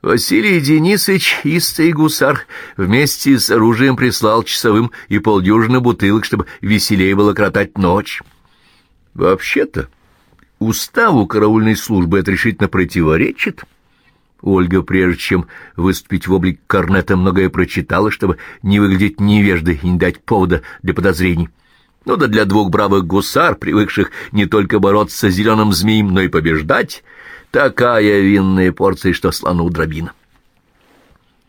Василий Денисович, истый гусар, вместе с оружием прислал часовым и полдюжины бутылок, чтобы веселее было кротать ночь. Вообще-то, уставу караульной службы это решительно противоречит. Ольга, прежде чем выступить в облик корнета, многое прочитала, чтобы не выглядеть невеждой и не дать повода для подозрений. Ну да для двух бравых гусар, привыкших не только бороться с зеленым змеем, но и побеждать, такая винная порция, что слону дробина.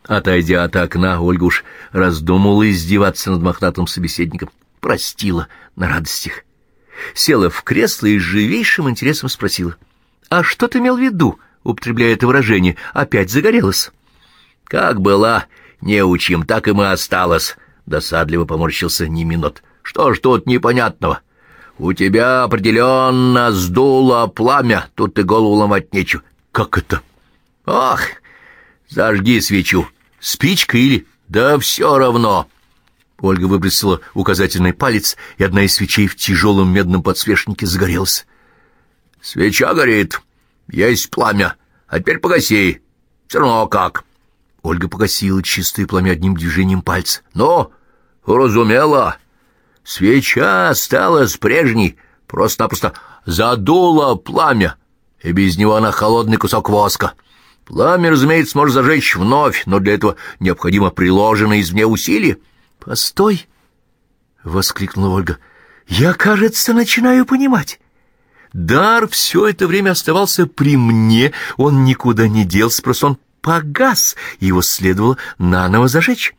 Отойдя от окна, Ольга уж раздумывала издеваться над мохнатым собеседником. Простила на радостях. Села в кресло и с живейшим интересом спросила. «А что ты имел в виду, употребляя это выражение? Опять загорелась?» «Как была неучим, так и мы осталось», — досадливо поморщился Неминот. Что ж тут непонятного? У тебя определенно сдуло пламя, тут ты голову ломать нечего. Как это? Ах, зажги свечу. Спичка или... Да все равно. Ольга выбросила указательный палец, и одна из свечей в тяжелом медном подсвечнике загорелась. «Свеча горит, есть пламя, а теперь погаси. Все равно как». Ольга погасила чистое пламя одним движением пальца. «Но, разумела, Свеча осталась прежней, просто-напросто задуло пламя, и без него она холодный кусок воска. Пламя, разумеется, может зажечь вновь, но для этого необходимо приложенное извне усилие. — Постой! — воскликнула Ольга. — Я, кажется, начинаю понимать. Дар все это время оставался при мне, он никуда не делся, просто он погас, его следовало наново зажечь.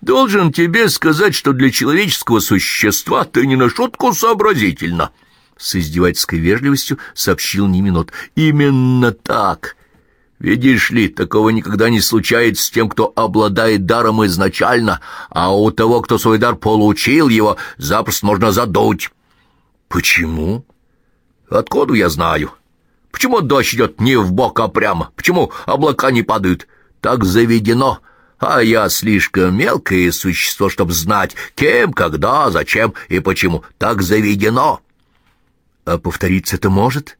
Должен тебе сказать, что для человеческого существа ты не на шутку сообразительно. С издевательской вежливостью сообщил Неминот. Именно так. Видишь ли, такого никогда не случается с тем, кто обладает даром изначально, а у того, кто свой дар получил, его запросто можно задуть. Почему? Откуда я знаю? Почему дождь идет не в бок, а прямо? Почему облака не падают? Так заведено — а я слишком мелкое существо, чтобы знать, кем, когда, зачем и почему. Так заведено. А повториться это может?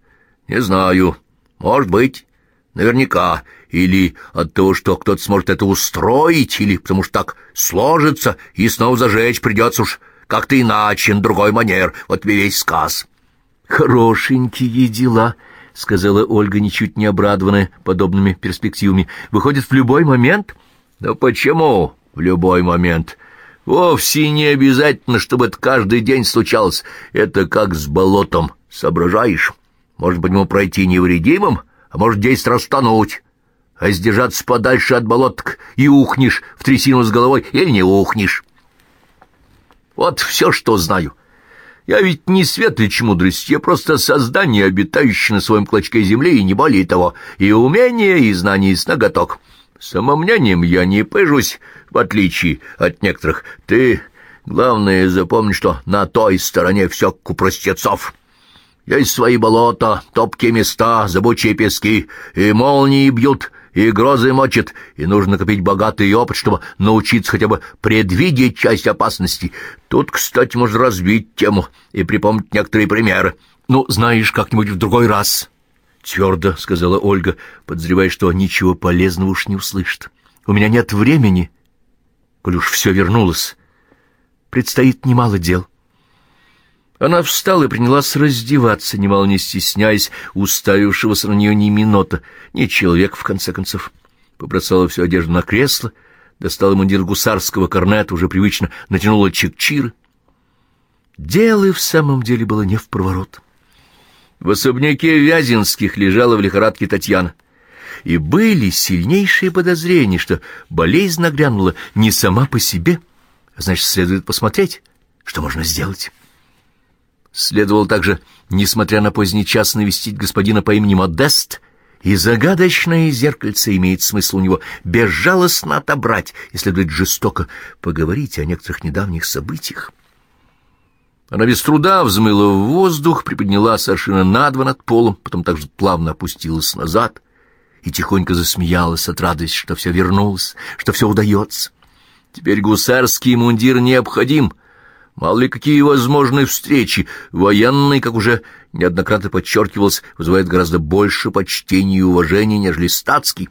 Не знаю. Может быть. Наверняка. Или от того, что кто-то сможет это устроить, или потому что так сложится, и снова зажечь придется уж как-то иначе, на другой манер. Вот весь сказ. Хорошенькие дела, — сказала Ольга, ничуть не обрадованная подобными перспективами. Выходит, в любой момент... Да почему в любой момент? Вовсе не обязательно, чтобы это каждый день случалось. Это как с болотом, соображаешь? Может быть, ему пройти невредимым, а может, десять раз. А сдержаться подальше от болоток и ухнешь в трясину с головой или не ухнешь. Вот все, что знаю. Я ведь не светлич мудрость, я просто создание, обитающее на своем клочке земли, и не более того, и умение, и знание, и сноготок. Самомнением я не пыжусь, в отличие от некоторых. Ты, главное, запомни, что на той стороне все у простецов. Есть свои болота, топкие места, зыбучие пески, и молнии бьют, и грозы мочат, и нужно копить богатый опыт, чтобы научиться хотя бы предвидеть часть опасностей. Тут, кстати, можно разбить тему и припомнить некоторые примеры. Ну, знаешь, как-нибудь в другой раз». — твердо сказала Ольга, подозревая, что ничего полезного уж не услышит. — У меня нет времени, коль уж все вернулось. Предстоит немало дел. Она встала и принялась раздеваться, немало не стесняясь уставившегося на нее ни минута, ни человек, в конце концов. Побросала всю одежду на кресло, достала мундир гусарского корнета, уже привычно натянула чекчиры. Дело и в самом деле было не в проворот. — в особняке Вязинских лежала в лихорадке Татьяна. И были сильнейшие подозрения, что болезнь нагрянула не сама по себе, а значит, следует посмотреть, что можно сделать. Следовало также, несмотря на поздний час, навестить господина по имени Модест, и загадочное зеркальце имеет смысл у него безжалостно отобрать и следует жестоко поговорить о некоторых недавних событиях. Она без труда взмыла в воздух, приподняла совершенно на два над полом, потом также плавно опустилась назад и тихонько засмеялась от радости, что все вернулось, что все удается. Теперь гусарский мундир необходим. Мало ли какие возможны встречи, военный, как уже неоднократно подчеркивалось, вызывает гораздо больше почтения и уважения, нежели статский.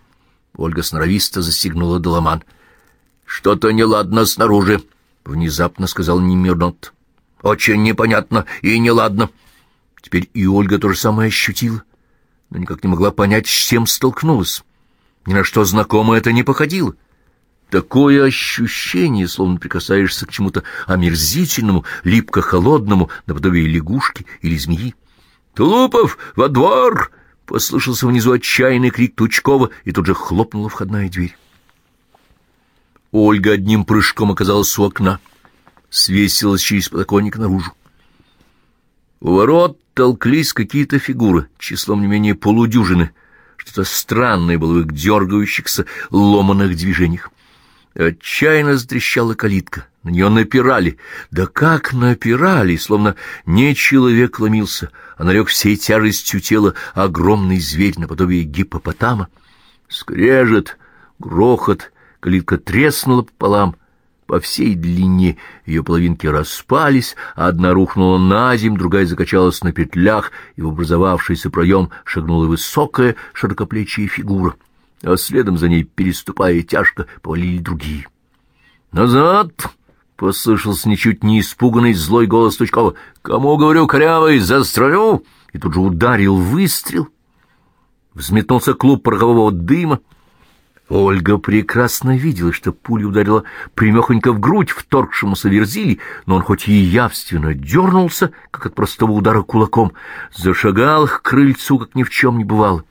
Ольга сноровисто застегнула доломан. — Что-то неладно снаружи, — внезапно сказал Немирнот. — Очень непонятно и неладно. Теперь и Ольга то же самое ощутила, но никак не могла понять, с чем столкнулась. Ни на что знакомое это не походило. Такое ощущение, словно прикасаешься к чему-то омерзительному, липко-холодному, наподобие лягушки или змеи. «Тулупов, во двор!» — послышался внизу отчаянный крик Тучкова, и тут же хлопнула входная дверь. Ольга одним прыжком оказалась у окна, свесилась через подоконник наружу. У ворот толклись какие-то фигуры, числом не менее полудюжины. Что-то странное было в их дергающихся, ломаных движениях. Отчаянно затрещала калитка, на нее напирали. Да как напирали, словно не человек ломился, а налег всей тяжестью тела огромный зверь наподобие гипопотама. Скрежет, грохот, калитка треснула пополам, по всей длине ее половинки распались, одна рухнула на земь, другая закачалась на петлях, и в образовавшийся проем шагнула высокая широкоплечья фигура — а следом за ней, переступая тяжко, повалили другие. «Назад!» — послышался ничуть не испуганный злой голос Тучкова. «Кому, говорю, корявый, застрелю!» И тут же ударил выстрел. Взметнулся клуб порохового дыма. Ольга прекрасно видела, что пуля ударила примехонько в грудь вторгшемуся Верзили, но он хоть и явственно дернулся, как от простого удара кулаком, зашагал к крыльцу, как ни в чем не бывало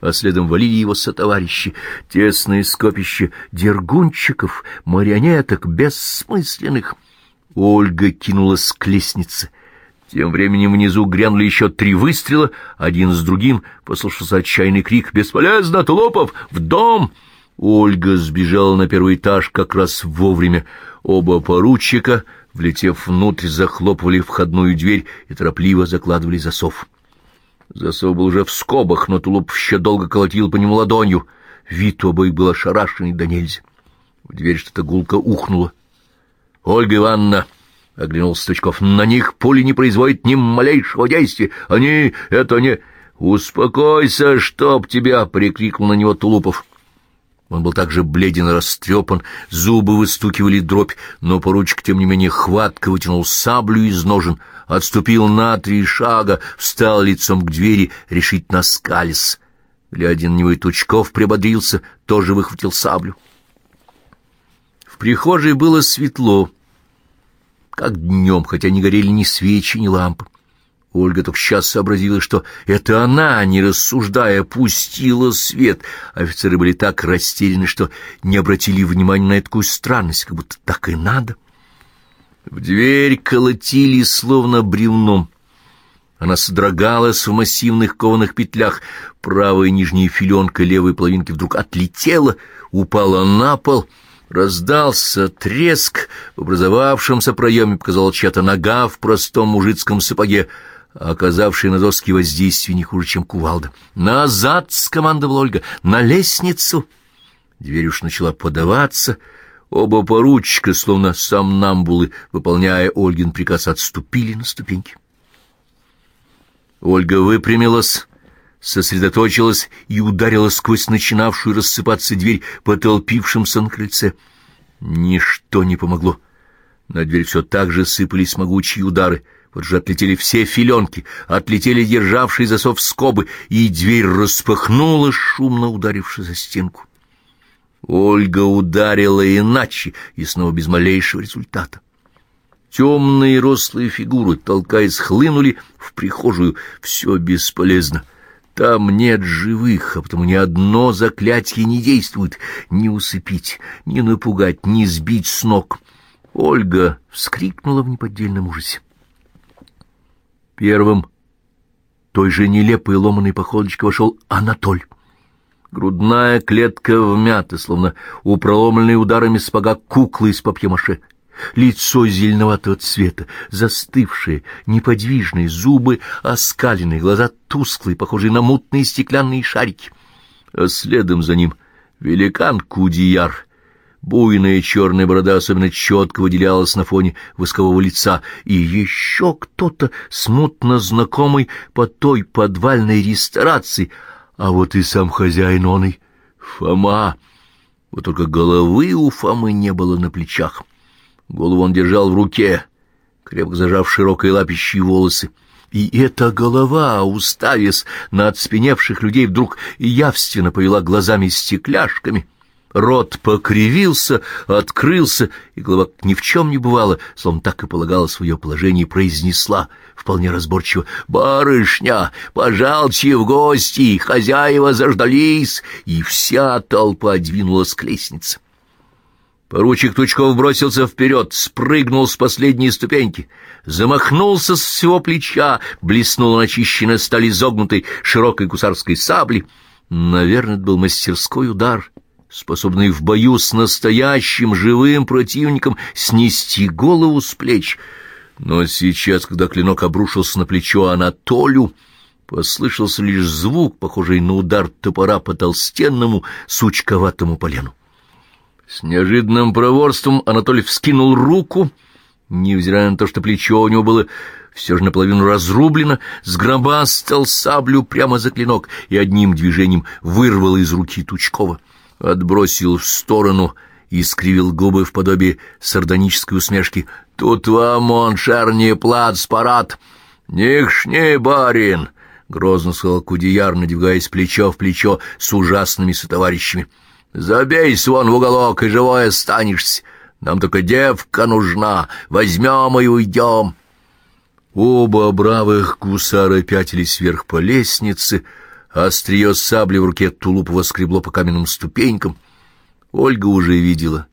а следом валили его сотоварищи, тесное скопище дергунчиков, марионеток, бессмысленных. Ольга кинулась к лестнице. Тем временем внизу грянули еще три выстрела, один с другим послушался отчаянный крик «Бесполезно, Тулопов! В дом!» Ольга сбежала на первый этаж как раз вовремя. Оба поручика, влетев внутрь, захлопывали входную дверь и торопливо закладывали засов. Засов был уже в скобах, но тулуп еще долго колотил по нему ладонью. Вид обоих был ошарашенный да нельзя. В дверь что-то гулко ухнуло. — Ольга Ивановна! — оглянулся Стучков. — На них пули не производят ни малейшего действия. Они... это не... — Успокойся, чтоб тебя! — прикрикнул на него Тулупов. Он был также бледен и растрепан, зубы выстукивали дробь, но поручик, тем не менее, хватко вытянул саблю из ножен, отступил на три шага, встал лицом к двери, решительно скались. Глядя на него и Тучков прибодрился, тоже выхватил саблю. В прихожей было светло, как днем, хотя не горели ни свечи, ни лампы. Ольга только сейчас сообразила, что это она, не рассуждая, пустила свет. Офицеры были так растеряны, что не обратили внимания на такую странность, как будто так и надо. В дверь колотили, словно бревном. Она содрогалась в массивных кованых петлях. Правая нижняя филенка левой половинки вдруг отлетела, упала на пол — Раздался треск, в образовавшемся проеме показала чья-то нога в простом мужицком сапоге оказавший на доски воздействие не хуже, чем кувалда. «Назад!» — скомандовала Ольга. «На лестницу!» Дверь уж начала подаваться. Оба поручика, словно сам намбулы, выполняя Ольгин приказ, отступили на ступеньки. Ольга выпрямилась, сосредоточилась и ударила сквозь начинавшую рассыпаться дверь по толпившимся на крыльце. Ничто не помогло. На дверь все так же сыпались могучие удары — вот же отлетели все филенки, отлетели державшие засов скобы, и дверь распахнула, шумно ударившись за стенку. Ольга ударила иначе, и снова без малейшего результата. Темные рослые фигуры, толкаясь, хлынули в прихожую. Все бесполезно. Там нет живых, а потому ни одно заклятие не действует. Ни усыпить, ни напугать, ни сбить с ног. Ольга вскрикнула в неподдельном ужасе. Первым той же нелепой ломаной походочкой вошел Анатоль. Грудная клетка вмята, словно у проломленной ударами спага куклы из папье-маше. Лицо зеленоватого цвета, застывшее, неподвижное, зубы оскаленные, глаза тусклые, похожие на мутные стеклянные шарики. А следом за ним великан Кудияр Буйная черная борода особенно четко выделялась на фоне воскового лица, и еще кто-то смутно знакомый по той подвальной ресторации, а вот и сам хозяин оный, Фома. Вот только головы у Фомы не было на плечах. Голову он держал в руке, крепко зажав широкой лапищей волосы. И эта голова, уставясь на отспеневших людей, вдруг явственно повела глазами-стекляшками. Рот покривился, открылся, и голова ни в чем не бывало, словно так и полагала свое положение, произнесла вполне разборчиво «Барышня, пожалуйте в гости, хозяева заждались!» И вся толпа двинулась к лестнице. Поручик Тучков бросился вперед, спрыгнул с последней ступеньки, замахнулся с всего плеча, блеснула начищенная сталь изогнутой широкой гусарской сабли. Наверное, это был мастерской удар, способный в бою с настоящим живым противником снести голову с плеч. Но сейчас, когда клинок обрушился на плечо Анатолию, послышался лишь звук, похожий на удар топора по толстенному сучковатому полену. С неожиданным проворством Анатолий вскинул руку, невзирая на то, что плечо у него было все же наполовину разрублено, сгробастал саблю прямо за клинок и одним движением вырвал из руки Тучкова, отбросил в сторону и скривил губы в подобии сардонической усмешки. «Тут вам, он, шарни, плац, парад! Нихшни, барин!» — грозно сказал Кудеяр, надвигаясь плечо в плечо с ужасными сотоварищами. Забейся вон в уголок, и живой останешься. Нам только девка нужна. Возьмем и уйдем. Оба бравых гусара пятились вверх по лестнице, острие сабли в руке Тулупова скребло по каменным ступенькам. Ольга уже видела,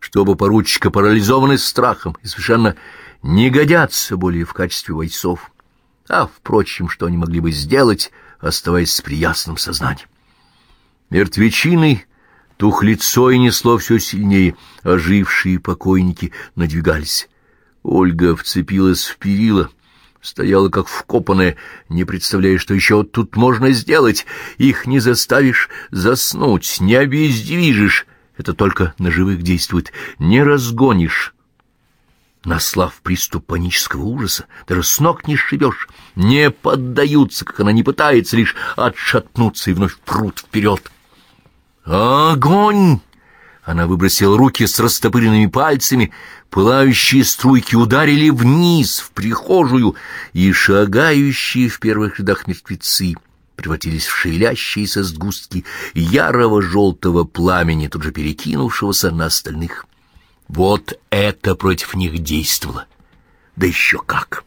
что оба поручика парализованы страхом и совершенно не годятся более в качестве бойцов. А, впрочем, что они могли бы сделать, оставаясь с приясным сознанием? Мертвечиной Тухлицо и несло все сильнее, ожившие покойники надвигались. Ольга вцепилась в перила, стояла как вкопанная, не представляя, что еще тут можно сделать. Их не заставишь заснуть, не обездвижишь. Это только на живых действует. Не разгонишь. Наслав приступ панического ужаса, даже с ног не сшибешь, не поддаются, как она не пытается, лишь отшатнуться и вновь прут вперед. «Огонь!» Она выбросила руки с растопыренными пальцами, пылающие струйки ударили вниз, в прихожую, и шагающие в первых рядах мертвецы превратились в шевелящиеся сгустки ярого желтого пламени, тут же перекинувшегося на остальных. Вот это против них действовало. Да еще как!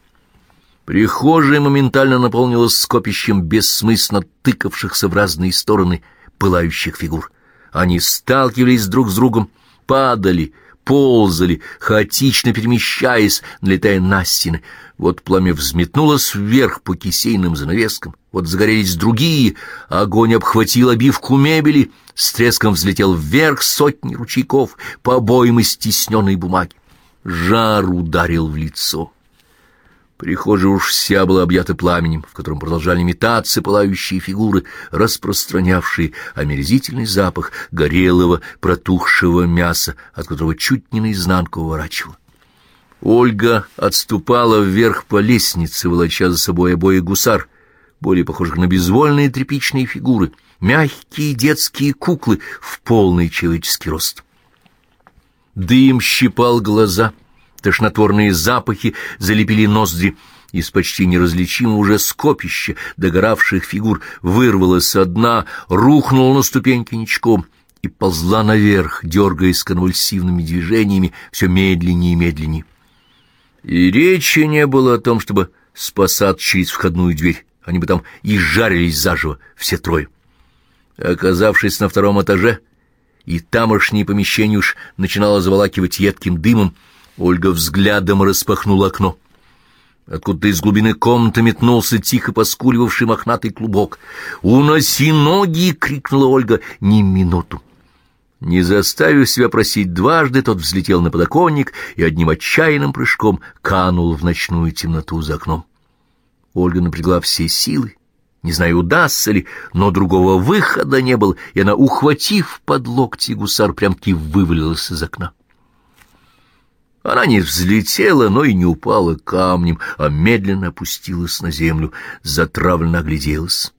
Прихожая моментально наполнилась скопищем бессмысленно тыкавшихся в разные стороны пылающих фигур. Они сталкивались друг с другом, падали, ползали, хаотично перемещаясь, налетая на стены. Вот пламя взметнулось вверх по кисейным занавескам, вот загорелись другие, огонь обхватил обивку мебели, с треском взлетел вверх сотни ручейков по обоим из стесненной бумаги. Жар ударил в лицо. Прихожая уж вся была объята пламенем, в котором продолжали метаться пылающие фигуры, распространявшие омерзительный запах горелого, протухшего мяса, от которого чуть не наизнанку уворачивало. Ольга отступала вверх по лестнице, волоча за собой обоих гусар, более похожих на безвольные тряпичные фигуры, мягкие детские куклы в полный человеческий рост. Дым щипал глаза — Тошнотворные запахи залепили ноздри. Из почти неразличимого уже скопища догоравших фигур вырвалась со дна, рухнула на ступеньки ничком и ползла наверх, дергаясь конвульсивными движениями все медленнее и медленнее. И речи не было о том, чтобы спасаться через входную дверь. Они бы там и жарились заживо, все трое. Оказавшись на втором этаже, и тамошнее помещение уж начинало заволакивать едким дымом, Ольга взглядом распахнула окно. Откуда-то из глубины комнаты метнулся тихо поскуливавший мохнатый клубок. «Уноси ноги!» — крикнула Ольга ни минуту. Не заставив себя просить дважды, тот взлетел на подоконник и одним отчаянным прыжком канул в ночную темноту за окном. Ольга напрягла все силы, Не знаю, удастся ли, но другого выхода не было, и она, ухватив под локти гусар, прям-таки вывалилась из окна. Она не взлетела, но и не упала камнем, а медленно опустилась на землю, затравленно огляделась.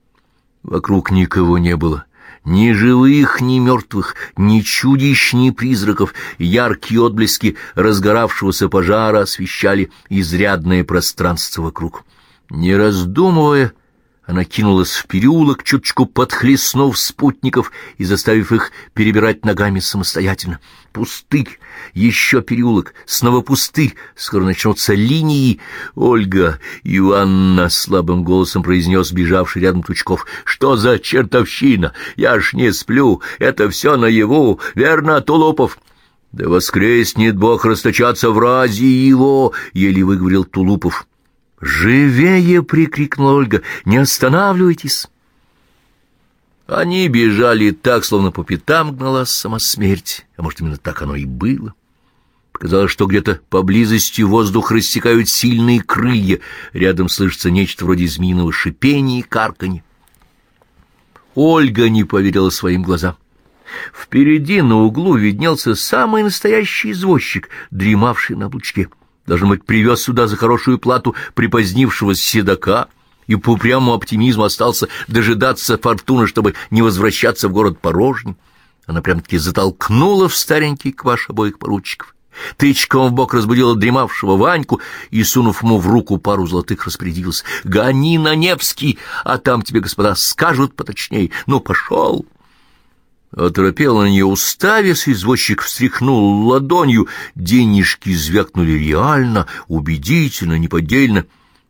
Вокруг никого не было. Ни живых, ни мертвых, ни чудищ, ни призраков. Яркие отблески разгоравшегося пожара освещали изрядное пространство вокруг. Не раздумывая, она кинулась в переулок, чуточку подхлестнув спутников и заставив их перебирать ногами самостоятельно. Пустырь, еще переулок, снова пустырь, скоро начнутся линии. Ольга Ивановна слабым голосом произнес бежавший рядом Тучков. «Что за чертовщина? Я ж не сплю, это все наяву, верно, Тулупов?» «Да воскреснет Бог расточаться в разе его!» — еле выговорил Тулупов. «Живее!» — прикрикнула Ольга. «Не останавливайтесь!» Они бежали так, словно по пятам гнала сама смерть, а может, именно так оно и было. Показалось, что где-то поблизости воздух рассекают сильные крылья, рядом слышится нечто вроде змеиного шипения и карканья. Ольга не поверила своим глазам. Впереди на углу виднелся самый настоящий извозчик, дремавший на облучке. Должно быть, привез сюда за хорошую плату припозднившегося седока и по упрямому оптимизму остался дожидаться фортуны, чтобы не возвращаться в город порожним. Она прям-таки затолкнула в старенький кваш обоих поручиков. Тычком в бок разбудила дремавшего Ваньку и, сунув ему в руку пару золотых, распорядилась. «Гони на Невский, а там тебе, господа, скажут поточней. Ну, пошел!» Оторопел на нее уставясь, извозчик встряхнул ладонью, денежки звякнули реально, убедительно, неподдельно.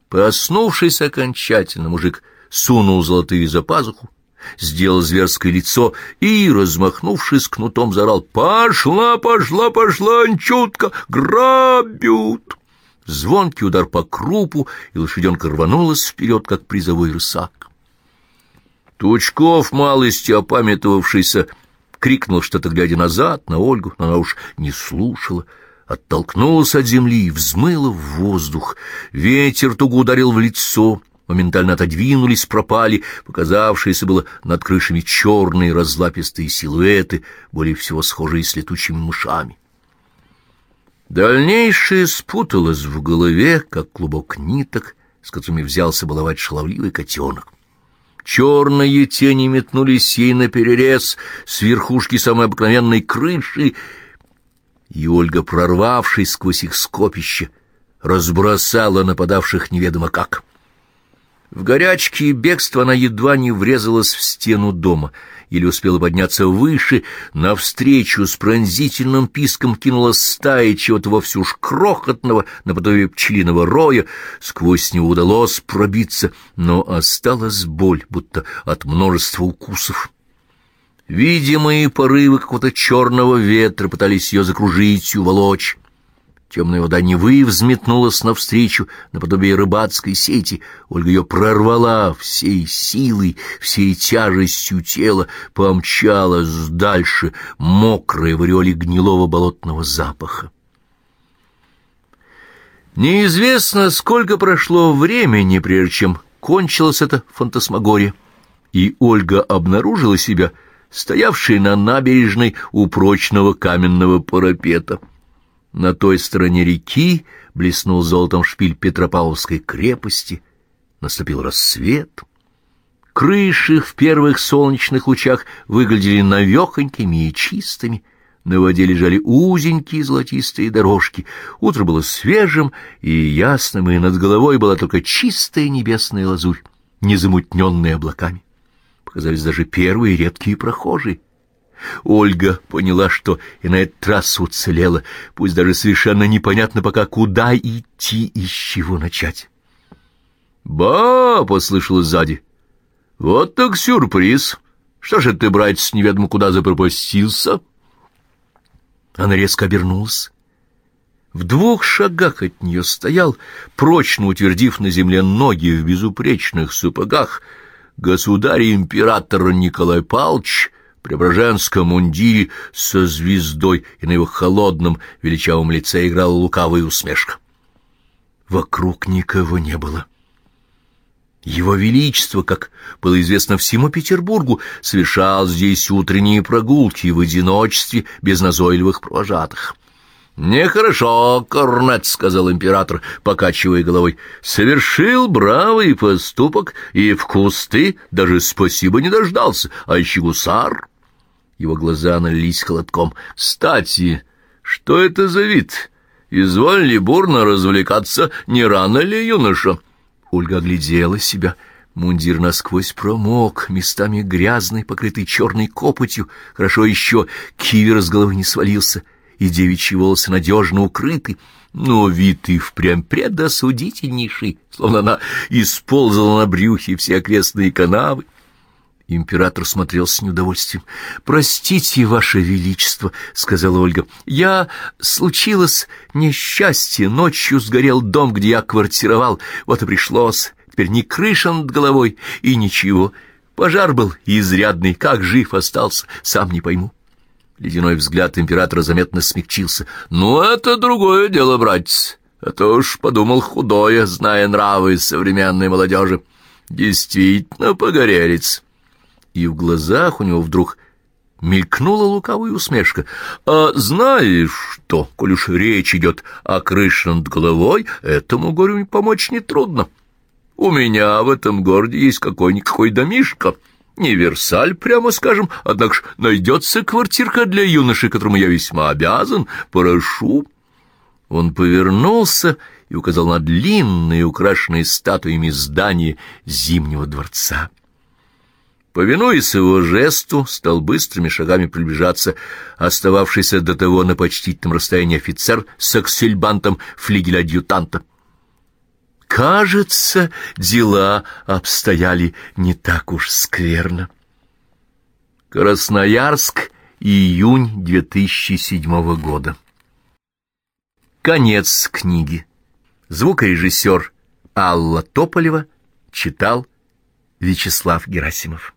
Проснувшись окончательно, мужик сунул золотые за пазуху, сделал зверское лицо и, размахнувшись кнутом, заорал «Пошла, пошла, пошла, анчутка! Грабют!» Звонкий удар по крупу, и лошаденка рванулась вперед, как призовой рысак. Тучков, малости опамятовавшийся, крикнул что-то, глядя назад, на Ольгу, но она уж не слушала. Оттолкнулась от земли и взмыла в воздух. Ветер туго ударил в лицо, моментально отодвинулись, пропали, показавшиеся было над крышами черные разлапистые силуэты, более всего схожие с летучими мышами. Дальнейшее спуталось в голове, как клубок ниток, с которыми взялся баловать шаловливый котенок. Черные тени метнулись ей наперерез с верхушки самой обыкновенной крыши, и Ольга, прорвавшись сквозь их скопище, разбросала нападавших неведомо как. В горячке и бегство она едва не врезалась в стену дома — или успела подняться выше, навстречу с пронзительным писком кинула стая чего-то вовсе уж крохотного, наподобие пчелиного роя, сквозь него удалось пробиться, но осталась боль, будто от множества укусов. Видимые порывы какого-то черного ветра пытались ее закружить и уволочь. Темная вода Невы взметнулась навстречу, наподобие рыбацкой сети. Ольга ее прорвала всей силой, всей тяжестью тела, помчалась дальше, мокрая в ореоле гнилого болотного запаха. Неизвестно, сколько прошло времени, прежде чем кончилась эта фантасмагория, и Ольга обнаружила себя стоявшей на набережной у прочного каменного парапета. На той стороне реки блеснул золотом шпиль Петропавловской крепости. Наступил рассвет. Крыши в первых солнечных лучах выглядели навехонькими и чистыми. На воде лежали узенькие золотистые дорожки. Утро было свежим и ясным, и над головой была только чистая небесная лазурь, не замутненная облаками. Показались даже первые редкие прохожие. Ольга поняла, что и на этот раз уцелела, пусть даже совершенно непонятно пока, куда идти и с чего начать. «Ба!» — послышалось сзади. «Вот так сюрприз! Что же ты, братец, неведомо куда запропастился?» Она резко обернулась. В двух шагах от нее стоял, прочно утвердив на земле ноги в безупречных сапогах, государь-император Николай Павлович — преображенском мундире со звездой, и на его холодном величавом лице играла лукавая усмешка. Вокруг никого не было. Его Величество, как было известно всему Петербургу, совершал здесь утренние прогулки в одиночестве без назойливых провожатых. «Нехорошо, корнет», — сказал император, покачивая головой. «Совершил бравый поступок и в кусты даже спасибо не дождался, а еще гусар». Его глаза налились холодком. «Кстати, что это за вид? Изволь ли бурно развлекаться, не рано ли, юноша?» Ольга оглядела себя. Мундир насквозь промок, местами грязный, покрытый черной копотью. Хорошо еще кивер с головы не свалился, и девичьи волосы надежно укрыты. Но вид и впрямь предосудительнейший, словно она исползала на брюхе все окрестные канавы. Император смотрел с неудовольствием. «Простите, Ваше Величество», — сказала Ольга, — «я... случилось несчастье. Ночью сгорел дом, где я квартировал. Вот и пришлось. Теперь ни крыша над головой и ничего. Пожар был изрядный. Как жив остался, сам не пойму». Ледяной взгляд императора заметно смягчился. «Ну, это другое дело, братец. А то уж подумал худое, зная нравы современной молодежи. Действительно погорелец» и в глазах у него вдруг мелькнула лукавая усмешка. «А знаешь что, коль уж речь идет о крыше над головой, этому горю помочь нетрудно. У меня в этом городе есть какой-никакой домишко». Не Версаль, прямо скажем, однако ж найдется квартирка для юноши, которому я весьма обязан. Прошу. Он повернулся и указал на длинные, украшенные статуями здания Зимнего дворца. Повинуясь его жесту, стал быстрыми шагами приближаться остававшийся до того на почтительном расстоянии офицер с аксельбантом флигеля-адъютанта. Кажется, дела обстояли не так уж скверно. Красноярск, июнь 2007 года. Конец книги. Звукорежиссер Алла Тополева читал Вячеслав Герасимов.